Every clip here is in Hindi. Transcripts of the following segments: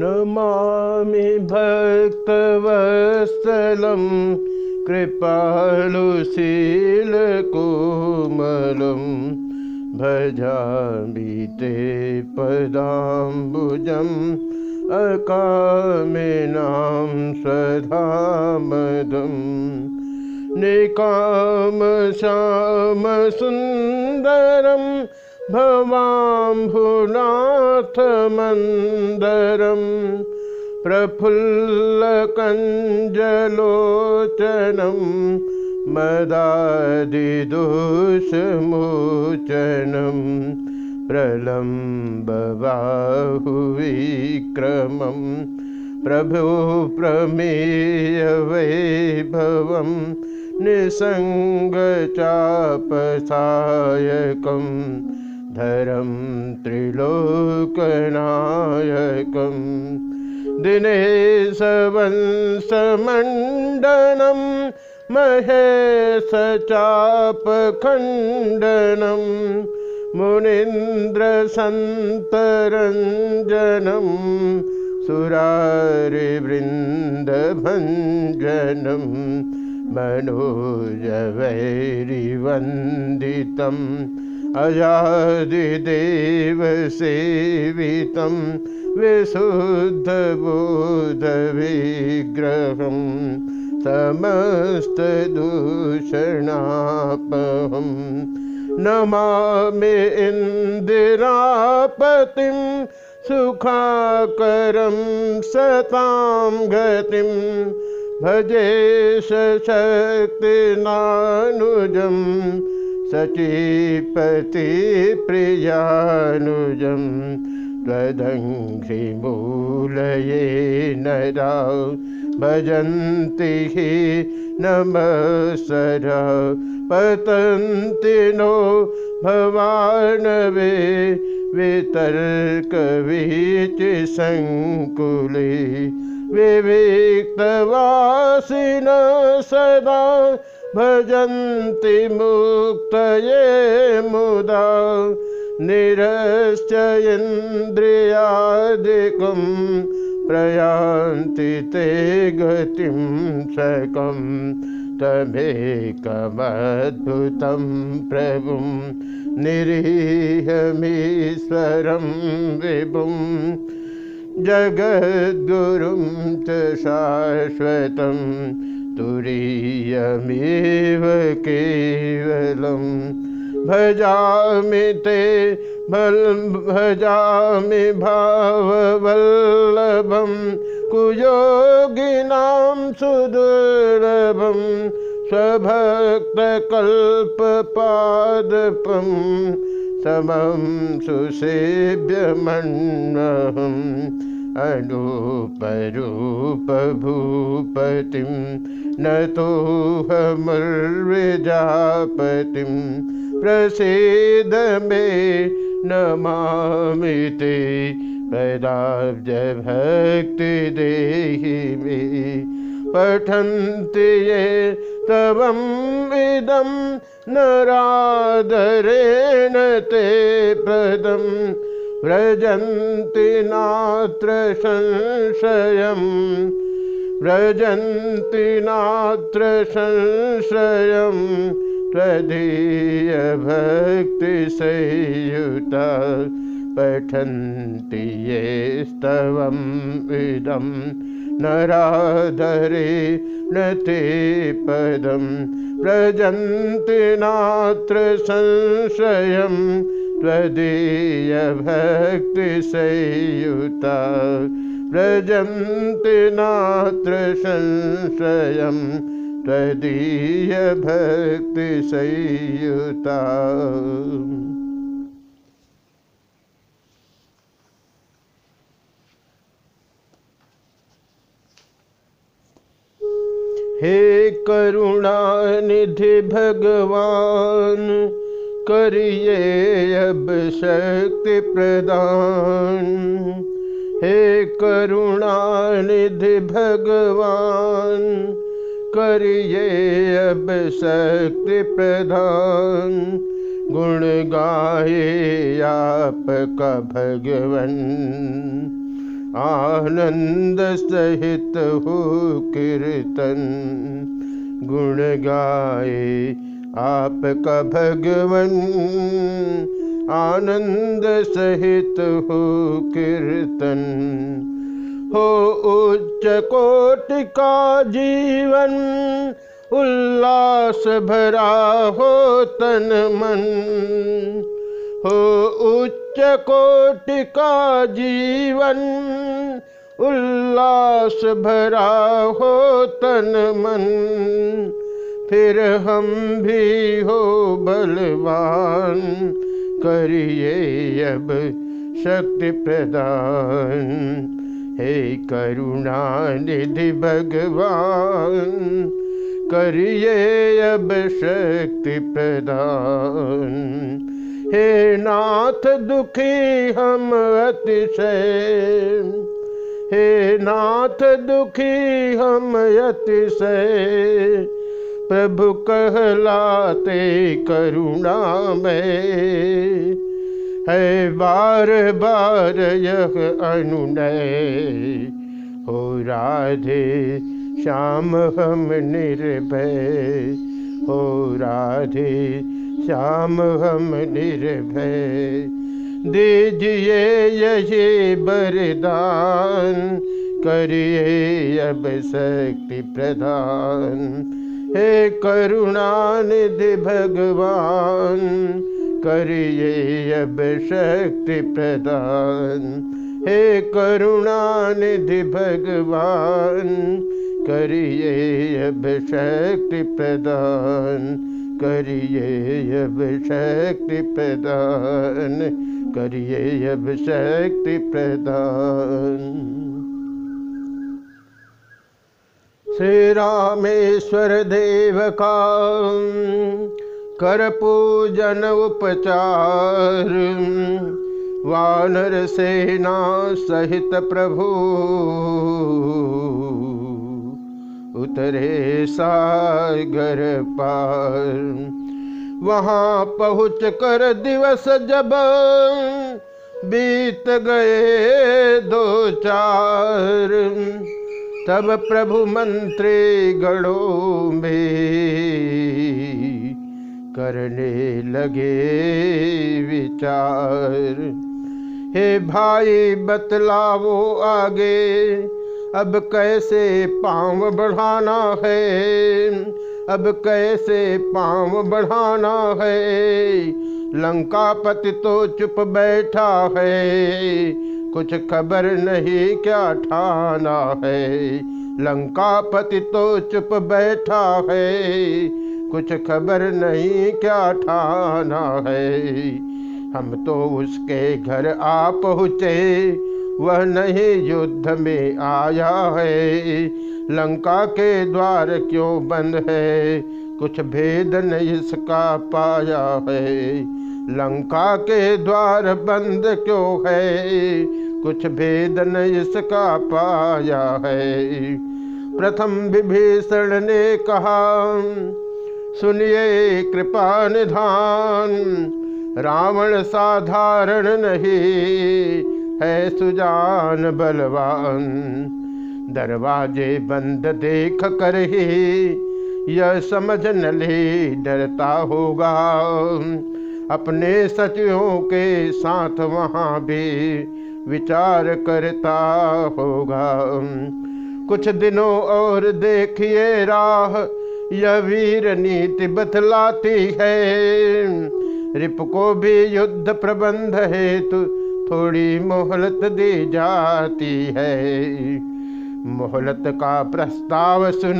नमामि भक्तवत्सलं कृपालुशीलकोमलं भजामि ते पदाम्बुजम् अकामिनां स्वधामदम् निकामश्यामसुन्दरं भवाम्भुनाथमन्दरं प्रफुल्लकञ्जलोचनं मदादिदोषमोचनं प्रलम्बबाहुविक्रमं प्रभो प्रमेयवैभवं निसङ्गचापसायकं धरं त्रिलोकनायकं दिनेशवंशमण्डनं महेशचापखण्डनं मुनीन्द्रसन्तरञ्जनं सुरारिवृन्दभञ्जनं मनोजवैरिवन्दितम् अजादिदेवसेवितं विशुद्धबोधविग्रहं समस्तदूषणापहं नमामि इन्दिरापतिं सुखाकरं सतां गतिं। भजे सशक्तिनानुजं सचीपतिप्रियानुजं त्वदङ्घ्रिमूलये नरा भजन्ति हि नमसर पतन्ति नो भवानवे वितर्कवीचिसङ्कुले विविक्तवासिन सदा भजन्ति मुक्तये मुदा निरश्चयन्द्रियादिकं प्रयान्ति ते गतिं सकं। तमेकमद्भुतं प्रभुं निरीहमीश्वरं विभुं। जगद्गुरुं च शाश्वतं तुरीयमेव केवलं भजामि ते भल भजामि भाववल्लभं कुयोगिनां सुदुर्लभं स्वभक्तकल्पपादपं समं सुसेव्यमन्वहम् अनूपरूपभूपतिं नतोऽहमर्विजापतिं प्रसीद मे नमामि ते पदाब्जभक्तिदेहि मे पठन्ति ये तवं इदं नरादरेण ते पदम् व्रजन्ति नात्र संशयं व्रजन्ति नात्र संशयं त्वदीयभक्तिसंयुता पठन्ति ये स्तवम् इदं नराधरे न ते पदं नात्र संशयं त्वदीयभक्तिसंयुता व्रजन्ति नात्र संशयं त्वदीयभक्तिसंयुता हे करुणानिधि भगवान करिए अब शक्ति प्रदान। हे करुणानिधि भगवान, करिए अब शक्ति प्रदान। गुण गाए आपका भगवन, आनंद सहित हो कीर्तन। गुण गाए आपका भगवन आनंद सहित हो कीर्तन। हो उच्च कोट का जीवन, उल्लास भरा हो तन मन। हो उच्च कोट का जीवन, उल्लास भरा हो तन मन। फिर हम भी हो बलवान, करिए अब शक्ति प्रदान। हे करुणा निधि भगवान, करिए अब शक्ति प्रदान। हे नाथ दुखी हम अतिशय, हे नाथ दुखी हम अतिशय प्रभु कहलाते करुणा में है बार बार यह अनुनय। हो राधे श्याम, हम निर्भय। हो राधे श्याम, हम निर्भय। दीजिए यही वरदान, करिए अब शक्ति प्रदान। हे करुणानिधि भगवान, करिए अब शक्ति प्रदान। हे करुणानिधि भगवान, करिए अब शक्ति प्रदान। करिए अब शक्ति प्रदान, करिए अब शक्ति प्रदान। श्री रामेश्वर देव का, कर पूजन उपचार। वानर सेना सहित प्रभु, उतरे सागर पार। वहाँ पहुँच कर दिवस जब बीत गए दो चार। तब प्रभु मंत्री गणों में करने लगे विचार। हे भाई बतलावो आगे, अब कैसे पाँव बढ़ाना है? अब कैसे पाँव बढ़ाना है? लंकापति तो चुप बैठा है। कुछ खबर नहीं क्या ठाना है? लंकापति तो चुप बैठा है। कुछ खबर नहीं क्या ठाना है? हम तो उसके घर आ पहुँचे। वह नहीं युद्ध में आया है। लंका के द्वार क्यों बंद है? कुछ भेद नहीं इसका पाया है। लंका के द्वार बंद क्यों है? कुछ भेद नहीं इसका पाया है। प्रथम विभीषण ने कहा, सुनिए कृपा निधान, रावण साधारण नहीं है सुजान बलवान। दरवाजे बंद देख कर ही यह समझ न ले, डरता होगा। अपने सचिवों के साथ वहाँ भी विचार करता होगा। कुछ दिनों और देखिए राह, यह वीर नीति बतलाती है। रिप को भी युद्ध प्रबंध हेतु थोड़ी मोहलत दी जाती है। मोहलत का प्रस्ताव सुन,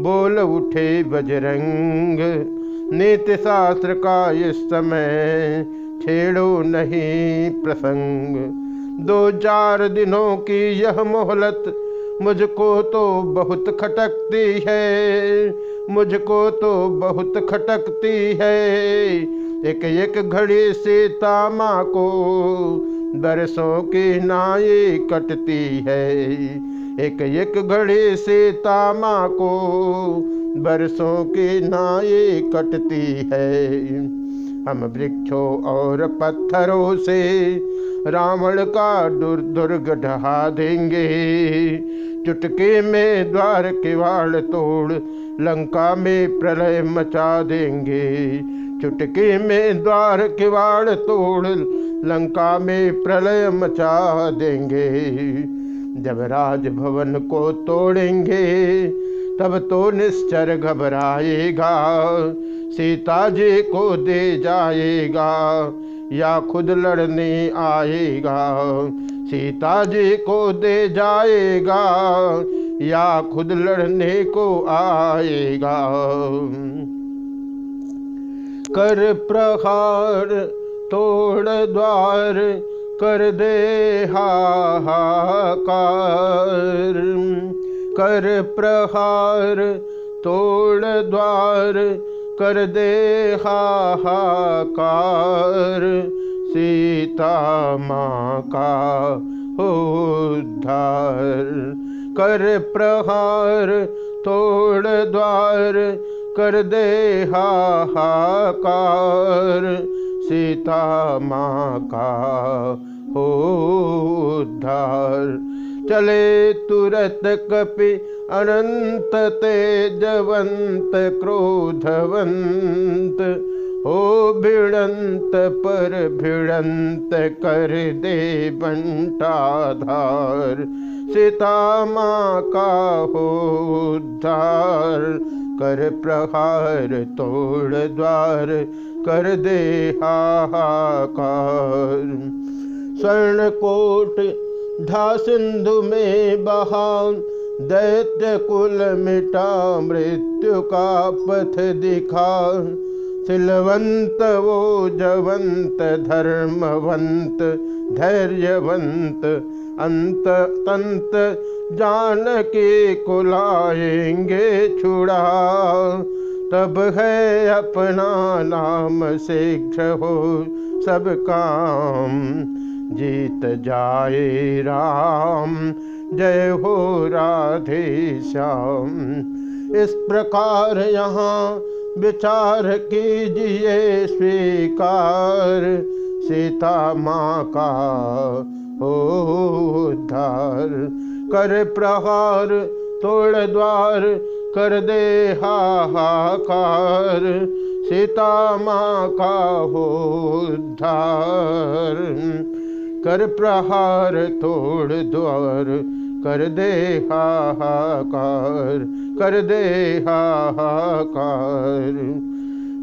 बोल उठे बजरंग नित्य शास्त्र का इस समय छेड़ो नहीं प्रसंग। दो चार दिनों की यह मोहलत मुझको तो बहुत खटकती है। मुझको तो बहुत खटकती है। एक एक घड़ी सीता माँ को बरसों की नाई कटती है। एक एक घड़ी सीता माँ को बरसों की नाई कटती है। हम वृक्षों और पत्थरों से रावण का दुर दुर्ग ढहा देंगे। चुटके में द्वार किवाड़ तोड़ लंका में प्रलय मचा देंगे। चुटके में द्वार किवाड़ तोड़ लंका में प्रलय मचा देंगे। जब राजभवन को तोड़ेंगे तब तो निश्चर घबराएगा। सीता जी को दे जाएगा या खुद लड़ने आएगा। सीता जी को दे जाएगा या खुद लड़ने को आएगा। कर प्रहार, तोड़ द्वार, कर दे हाहाकार। कर प्रहार, तोड़ द्वार, कर दे हाहाकार। सीता माँ का उद्धार, कर प्रहार, तोड़ द्वार, कर दे हाहाकार। सीता माँ का उद्धार। चले तुरत कपि अनंत तेजवंत, क्रोधवंत। हो भिड़ंत पर भिड़ंत कर दे बंटाधार। सीता माँ का हो उद्धार, कर प्रहार तोड़ द्वार, कर दे हाहाकार। स्वर्ण कोट ढा सिंधु में बहा दैत्य कुल मिटा मृत्यु का पथ दिखा सिलवंत वो जवंत, धर्मवंत, धैर्यवंत, अंत तंत जान के कुलाएँगे छुड़ा तब है अपना नाम शीघ्र हो सब काम। जीत जाए राम। जय हो राधे श्याम। इस प्रकार यहाँ विचार कीजिए स्वीकार। सीता माँ का हो उद्धार। कर प्रहार, तोड़ द्वार, कर दे हाहाकार। सीता माँ का हो उद्धार। कर प्रहार तोड़ द्वार, कर दे हाहाकार, कर दे हाहाकार।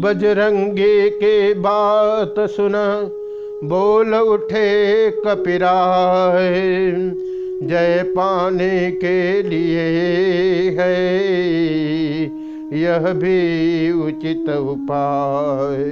बजरंगी के बात सुना, बोल उठे कपिराय, जय पाने के लिए है, यह भी उचित उपाय।